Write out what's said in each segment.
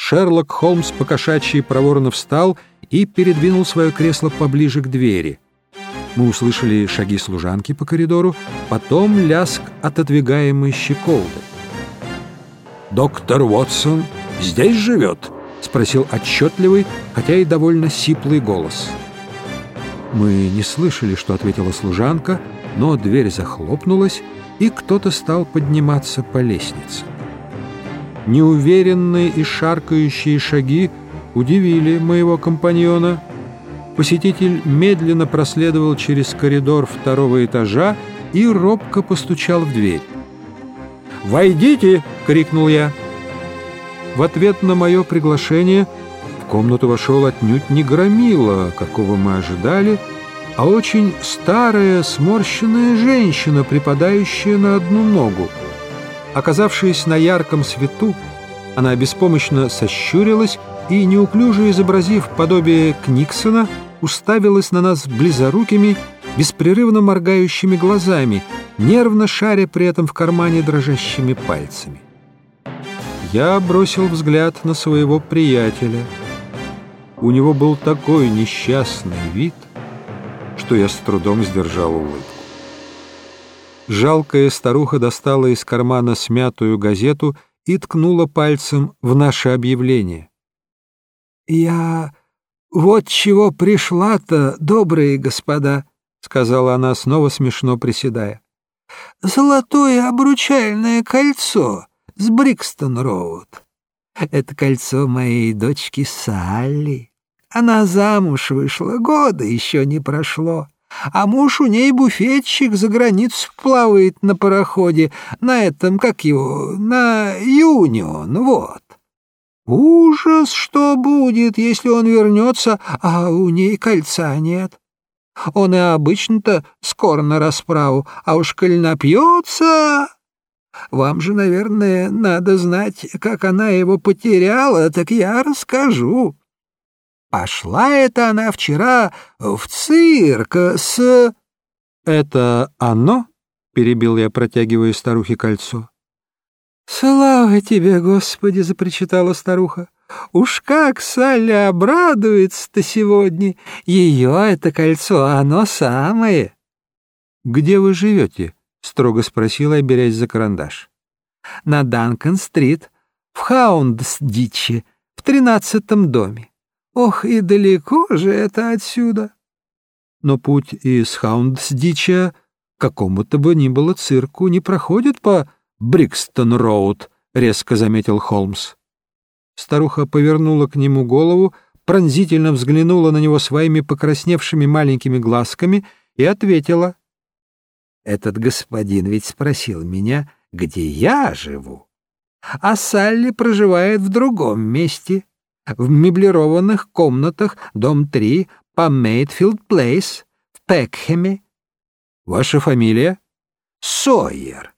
Шерлок Холмс покошачьи проворно встал и передвинул свое кресло поближе к двери. Мы услышали шаги служанки по коридору, потом ляск отодвигаемой щеколды. «Доктор Уотсон здесь живет?» — спросил отчетливый, хотя и довольно сиплый голос. Мы не слышали, что ответила служанка, но дверь захлопнулась, и кто-то стал подниматься по лестнице. Неуверенные и шаркающие шаги удивили моего компаньона. Посетитель медленно проследовал через коридор второго этажа и робко постучал в дверь. «Войдите!» — крикнул я. В ответ на мое приглашение в комнату вошел отнюдь не громила, какого мы ожидали, а очень старая сморщенная женщина, припадающая на одну ногу. Оказавшись на ярком свету, она беспомощно сощурилась и, неуклюже изобразив подобие Книксона, уставилась на нас близорукими, беспрерывно моргающими глазами, нервно шаря при этом в кармане дрожащими пальцами. Я бросил взгляд на своего приятеля. У него был такой несчастный вид, что я с трудом сдержал улыбку. Жалкая старуха достала из кармана смятую газету и ткнула пальцем в наше объявление. «Я вот чего пришла-то, добрые господа», — сказала она, снова смешно приседая. «Золотое обручальное кольцо с Брикстон-Роуд. Это кольцо моей дочки Салли. Она замуж вышла, года еще не прошло. А муж у ней буфетчик за границу плавает на пароходе, на этом, как его, на Юнион, вот. Ужас, что будет, если он вернется, а у ней кольца нет. Он и обычно-то скоро на расправу, а уж коль напьется... Вам же, наверное, надо знать, как она его потеряла, так я расскажу. Пошла это она вчера в цирк с... — Это оно? — перебил я, протягивая старухе кольцо. — Слава тебе, Господи! — запричитала старуха. — Уж как Саля обрадуется-то сегодня! Ее это кольцо, оно самое! — Где вы живете? — строго спросила, берясь за карандаш. — На Данкан-стрит, в Хаундсдиче, в тринадцатом доме. Ох, и далеко же это отсюда. Но путь из Хаундсдича к какому-то бы ни было цирку не проходит по Брикстон-роуд, — резко заметил Холмс. Старуха повернула к нему голову, пронзительно взглянула на него своими покрасневшими маленькими глазками и ответила — этот господин ведь спросил меня, где я живу. А Салли проживает в другом месте, в меблированных комнатах, дом 3, по Мейтфилд Плейс, в Пекхеме. Ваша фамилия? Сойер.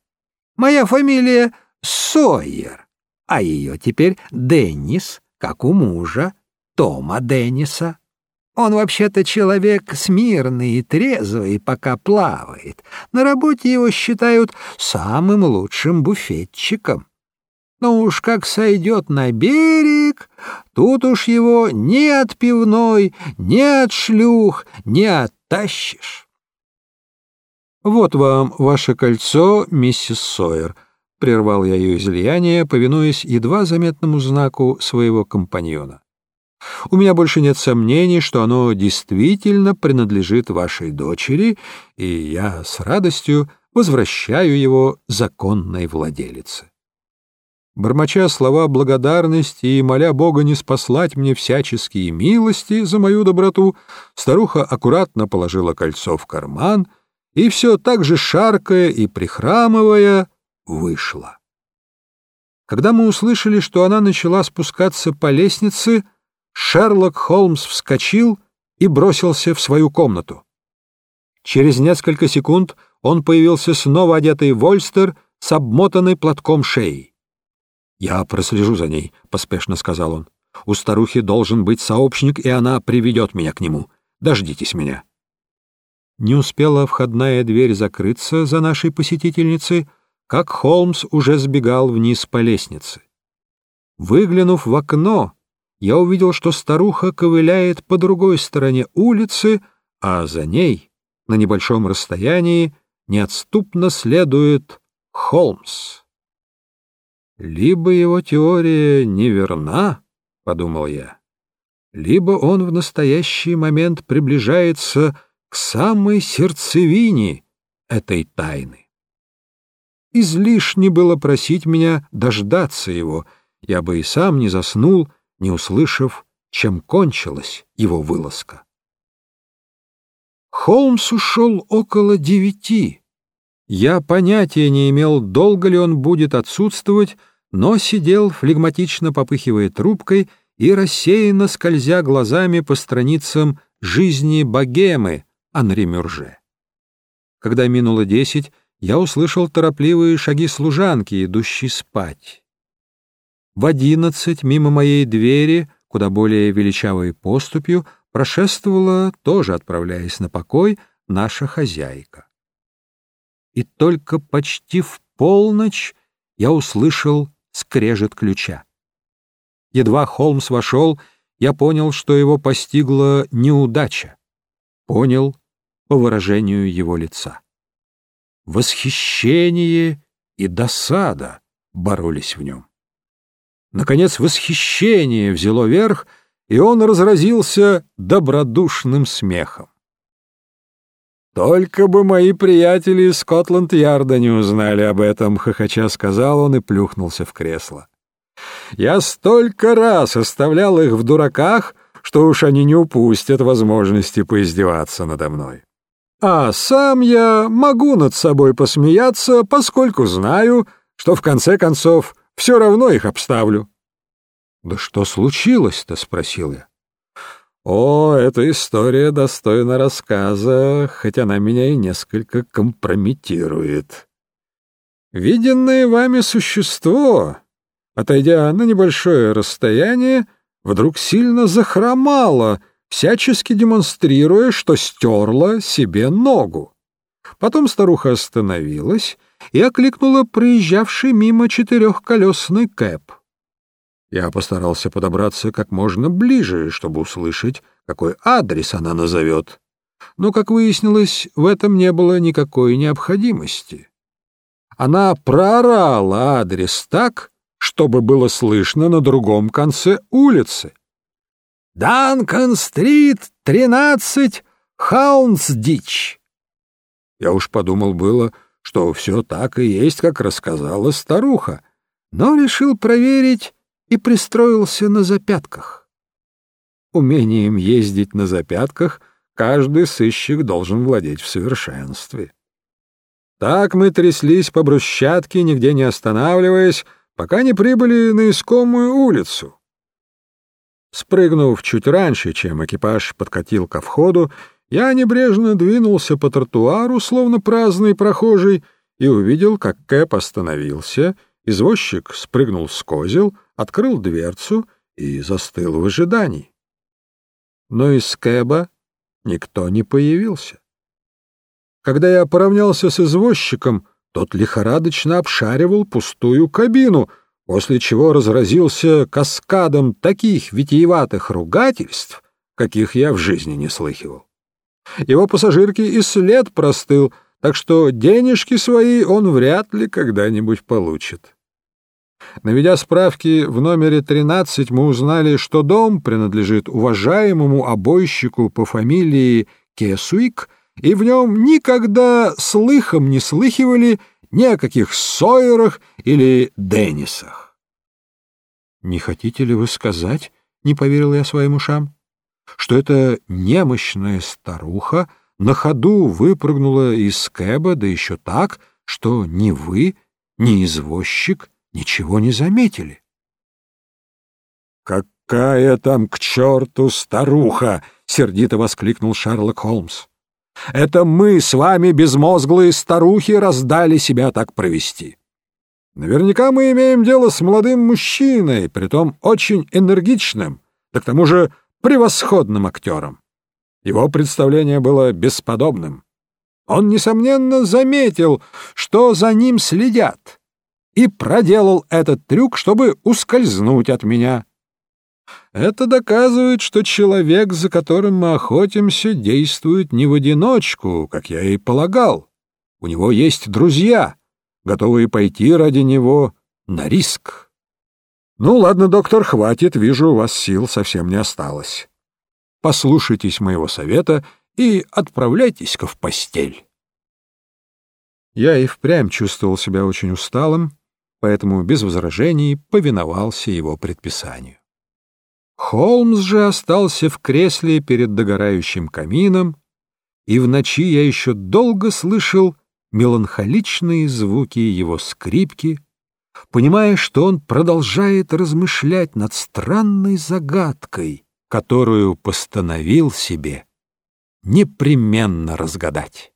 Моя фамилия Сойер, а ее теперь Деннис, как у мужа, Тома Денниса. Он вообще-то человек смирный и трезвый, пока плавает. На работе его считают самым лучшим буфетчиком. Но уж как сойдет на берег, тут уж его ни от пивной, ни от шлюх не оттащишь. «Вот вам ваше кольцо, миссис Сойер», — прервал я ее излияние, повинуясь едва заметному знаку своего компаньона. У меня больше нет сомнений, что оно действительно принадлежит вашей дочери, и я с радостью возвращаю его законной владелице. Бормоча слова благодарности и моля Бога не спаслать мне всяческие милости за мою доброту, старуха аккуратно положила кольцо в карман и все так же шаркая и прихрамывая вышла. Когда мы услышали, что она начала спускаться по лестнице, Шерлок Холмс вскочил и бросился в свою комнату. Через несколько секунд он появился снова одетый в ольстер с обмотанной платком шеей. «Я прослежу за ней», — поспешно сказал он. «У старухи должен быть сообщник, и она приведет меня к нему. Дождитесь меня». Не успела входная дверь закрыться за нашей посетительницей, как Холмс уже сбегал вниз по лестнице. Выглянув в окно, я увидел, что старуха ковыляет по другой стороне улицы, а за ней, на небольшом расстоянии, неотступно следует Холмс. Либо его теория неверна, — подумал я, — либо он в настоящий момент приближается к самой сердцевине этой тайны. Излишне было просить меня дождаться его, я бы и сам не заснул, не услышав, чем кончилась его вылазка. Холмс ушел около девяти. Я понятия не имел, долго ли он будет отсутствовать, но сидел, флегматично попыхивая трубкой и рассеянно скользя глазами по страницам «Жизни богемы» Анри Мюрже. Когда минуло десять, я услышал торопливые шаги служанки, идущей спать. В одиннадцать мимо моей двери, куда более величавой поступью, прошествовала, тоже отправляясь на покой, наша хозяйка. И только почти в полночь я услышал скрежет ключа. Едва Холмс вошел, я понял, что его постигла неудача. Понял по выражению его лица. Восхищение и досада боролись в нем. Наконец восхищение взяло верх, и он разразился добродушным смехом. «Только бы мои приятели из Скотланд-Ярда не узнали об этом», — хохоча сказал он и плюхнулся в кресло. «Я столько раз оставлял их в дураках, что уж они не упустят возможности поиздеваться надо мной. А сам я могу над собой посмеяться, поскольку знаю, что в конце концов все равно их обставлю. — Да что случилось-то? — спросил я. — О, эта история достойна рассказа, хоть она меня и несколько компрометирует. Виденное вами существо, отойдя на небольшое расстояние, вдруг сильно захромало — всячески демонстрируя, что стерла себе ногу. Потом старуха остановилась и окликнула проезжавший мимо четырехколесный кэп. Я постарался подобраться как можно ближе, чтобы услышать, какой адрес она назовет. Но, как выяснилось, в этом не было никакой необходимости. Она проорала адрес так, чтобы было слышно на другом конце улицы. Данкан-стрит, тринадцать, Хаунсдич. Я уж подумал было, что все так и есть, как рассказала старуха, но решил проверить и пристроился на запятках. Умением ездить на запятках каждый сыщик должен владеть в совершенстве. Так мы тряслись по брусчатке, нигде не останавливаясь, пока не прибыли на искомую улицу. Спрыгнув чуть раньше, чем экипаж подкатил ко входу, я небрежно двинулся по тротуару, словно праздный прохожий, и увидел, как Кэп остановился, извозчик спрыгнул с козел, открыл дверцу и застыл в ожидании. Но из Кэба никто не появился. Когда я поравнялся с извозчиком, тот лихорадочно обшаривал пустую кабину — после чего разразился каскадом таких витиеватых ругательств, каких я в жизни не слыхивал. Его пассажирки и след простыл, так что денежки свои он вряд ли когда-нибудь получит. Наведя справки в номере 13, мы узнали, что дом принадлежит уважаемому обойщику по фамилии Кесуик, и в нем никогда слыхом не слыхивали ни о каких Сойерах или Деннисах. «Не хотите ли вы сказать, — не поверил я своим ушам, — что эта немощная старуха на ходу выпрыгнула из кэба, да еще так, что ни вы, ни извозчик ничего не заметили?» «Какая там к черту старуха!» — сердито воскликнул Шерлок Холмс. Это мы с вами, безмозглые старухи, раздали себя так провести. Наверняка мы имеем дело с молодым мужчиной, притом очень энергичным, да к тому же превосходным актером. Его представление было бесподобным. Он, несомненно, заметил, что за ним следят, и проделал этот трюк, чтобы ускользнуть от меня. Это доказывает, что человек, за которым мы охотимся, действует не в одиночку, как я и полагал. У него есть друзья, готовые пойти ради него на риск. Ну, ладно, доктор, хватит, вижу, у вас сил совсем не осталось. Послушайтесь моего совета и отправляйтесь-ка в постель. Я и впрямь чувствовал себя очень усталым, поэтому без возражений повиновался его предписанию. Холмс же остался в кресле перед догорающим камином, и в ночи я еще долго слышал меланхоличные звуки его скрипки, понимая, что он продолжает размышлять над странной загадкой, которую постановил себе непременно разгадать.